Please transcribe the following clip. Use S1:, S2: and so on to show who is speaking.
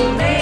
S1: Amen.